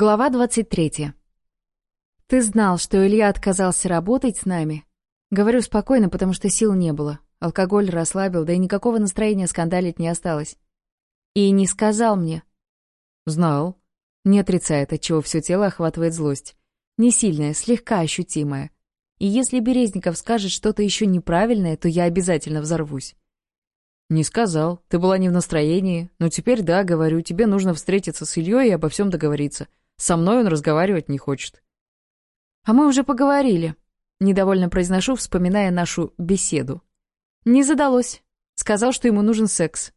Глава 23. «Ты знал, что Илья отказался работать с нами?» Говорю спокойно, потому что сил не было. Алкоголь расслабил, да и никакого настроения скандалить не осталось. И не сказал мне. «Знал». Не отрицает, отчего все тело охватывает злость. Не сильная, слегка ощутимая. И если Березников скажет что-то еще неправильное, то я обязательно взорвусь. «Не сказал. Ты была не в настроении. Но ну, теперь да, говорю, тебе нужно встретиться с Ильей и обо всем договориться. Со мной он разговаривать не хочет». «А мы уже поговорили», — недовольно произношу, вспоминая нашу беседу. «Не задалось. Сказал, что ему нужен секс».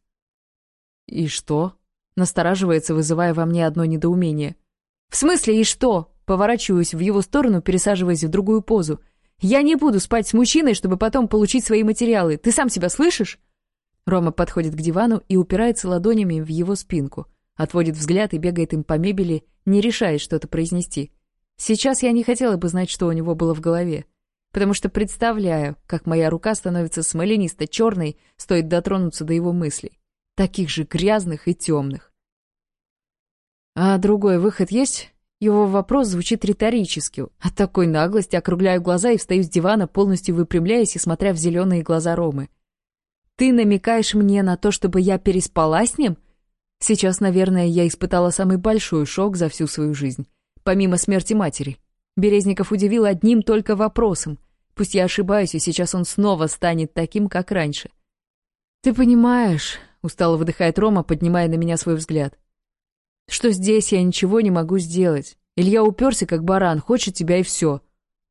«И что?» — настораживается, вызывая во мне одно недоумение. «В смысле «и что?» Поворачиваюсь в его сторону, пересаживаясь в другую позу. «Я не буду спать с мужчиной, чтобы потом получить свои материалы. Ты сам себя слышишь?» Рома подходит к дивану и упирается ладонями в его спинку. Отводит взгляд и бегает им по мебели, не решает что-то произнести. Сейчас я не хотела бы знать, что у него было в голове. Потому что представляю, как моя рука становится смоленисто-черной, стоит дотронуться до его мыслей. Таких же грязных и темных. «А другой выход есть?» Его вопрос звучит риторически. От такой наглости округляю глаза и встаю с дивана, полностью выпрямляясь и смотря в зеленые глаза Ромы. «Ты намекаешь мне на то, чтобы я переспала с ним?» Сейчас, наверное, я испытала самый большой шок за всю свою жизнь, помимо смерти матери. Березников удивил одним только вопросом. Пусть я ошибаюсь, и сейчас он снова станет таким, как раньше. «Ты понимаешь», — устало выдыхает Рома, поднимая на меня свой взгляд, «что здесь я ничего не могу сделать. Илья уперся, как баран, хочет тебя и все.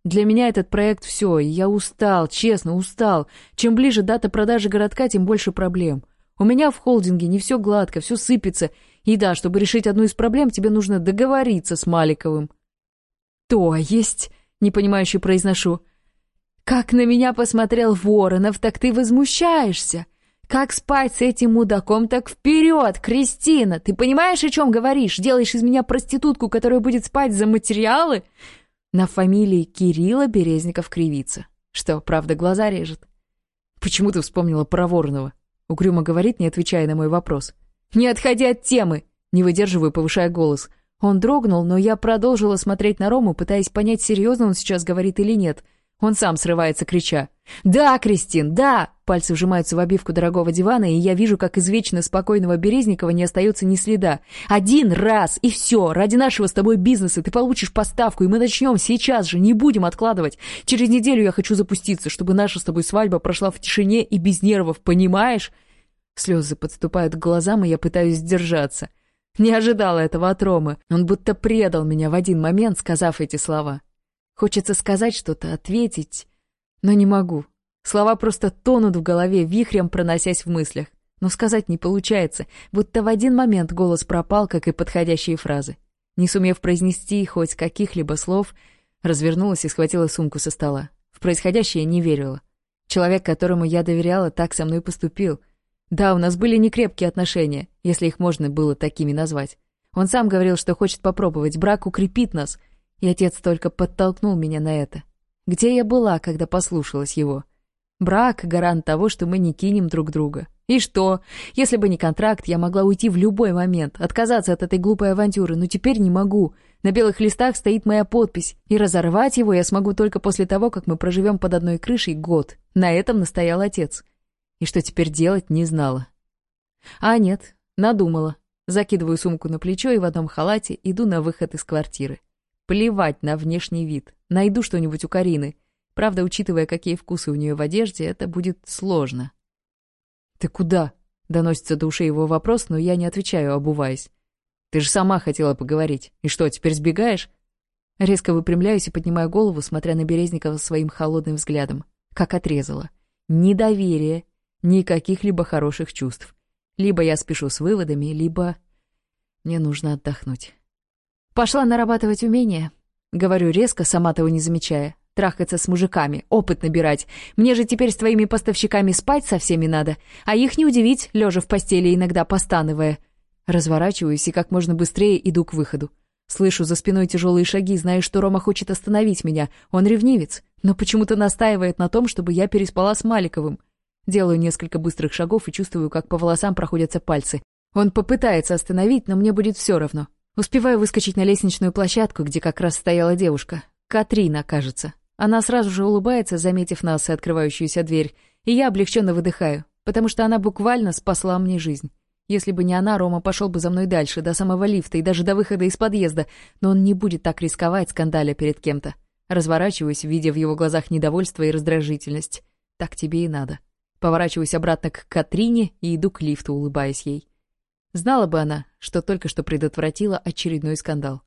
Для меня этот проект все, и я устал, честно, устал. Чем ближе дата продажи городка, тем больше проблем. У меня в холдинге не все гладко, все сыпется. И да, чтобы решить одну из проблем, тебе нужно договориться с Маликовым». «То есть?» — непонимающе произношу. «Как на меня посмотрел Воронов, так ты возмущаешься. Как спать с этим мудаком, так вперед, Кристина! Ты понимаешь, о чем говоришь? Делаешь из меня проститутку, которая будет спать за материалы?» На фамилии Кирилла Березников кривится. Что, правда, глаза режет? «Почему ты вспомнила про Воронова?» Угрюмо говорит не отвечая на мой вопрос. «Не отходи от темы!» Не выдерживаю, повышая голос. Он дрогнул, но я продолжила смотреть на Рому, пытаясь понять, серьезно он сейчас говорит или нет — он сам срывается, крича. «Да, Кристин, да!» Пальцы вжимаются в обивку дорогого дивана, и я вижу, как из вечно спокойного Березникова не остается ни следа. «Один раз, и все! Ради нашего с тобой бизнеса ты получишь поставку, и мы начнем сейчас же, не будем откладывать! Через неделю я хочу запуститься, чтобы наша с тобой свадьба прошла в тишине и без нервов, понимаешь?» Слезы подступают к глазам, и я пытаюсь сдержаться. Не ожидала этого от Ромы. Он будто предал меня в один момент, сказав эти слова. Хочется сказать что-то, ответить, но не могу. Слова просто тонут в голове, вихрем проносясь в мыслях. Но сказать не получается, будто в один момент голос пропал, как и подходящие фразы. Не сумев произнести хоть каких-либо слов, развернулась и схватила сумку со стола. В происходящее не верила. Человек, которому я доверяла, так со мной поступил. Да, у нас были некрепкие отношения, если их можно было такими назвать. Он сам говорил, что хочет попробовать, брак укрепит нас — и отец только подтолкнул меня на это. Где я была, когда послушалась его? Брак — гарант того, что мы не кинем друг друга. И что? Если бы не контракт, я могла уйти в любой момент, отказаться от этой глупой авантюры, но теперь не могу. На белых листах стоит моя подпись, и разорвать его я смогу только после того, как мы проживем под одной крышей год. На этом настоял отец. И что теперь делать, не знала. А нет, надумала. Закидываю сумку на плечо и в одном халате иду на выход из квартиры. Плевать на внешний вид. Найду что-нибудь у Карины. Правда, учитывая, какие вкусы у нее в одежде, это будет сложно. «Ты куда?» — доносится до ушей его вопрос, но я не отвечаю, обуваясь. «Ты же сама хотела поговорить. И что, теперь сбегаешь?» Резко выпрямляюсь и поднимаю голову, смотря на Березникова своим холодным взглядом. Как отрезала. Недоверие. Никаких либо хороших чувств. Либо я спешу с выводами, либо... Мне нужно отдохнуть. «Пошла нарабатывать умения», — говорю резко, сама того не замечая. «Трахаться с мужиками, опыт набирать. Мне же теперь с твоими поставщиками спать со всеми надо, а их не удивить, лежа в постели, иногда постановая». Разворачиваюсь и как можно быстрее иду к выходу. Слышу за спиной тяжелые шаги, знаю, что Рома хочет остановить меня. Он ревнивец, но почему-то настаивает на том, чтобы я переспала с Маликовым. Делаю несколько быстрых шагов и чувствую, как по волосам проходятся пальцы. Он попытается остановить, но мне будет все равно. Успеваю выскочить на лестничную площадку, где как раз стояла девушка. Катрина, кажется. Она сразу же улыбается, заметив нас и открывающуюся дверь, и я облегченно выдыхаю, потому что она буквально спасла мне жизнь. Если бы не она, Рома пошел бы за мной дальше, до самого лифта и даже до выхода из подъезда, но он не будет так рисковать, скандаля перед кем-то. Разворачиваюсь, видя в его глазах недовольство и раздражительность. Так тебе и надо. Поворачиваюсь обратно к Катрине и иду к лифту, улыбаясь ей. Знала бы она, что только что предотвратила очередной скандал.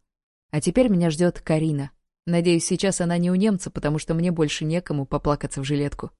А теперь меня ждет Карина. Надеюсь, сейчас она не у немца, потому что мне больше некому поплакаться в жилетку.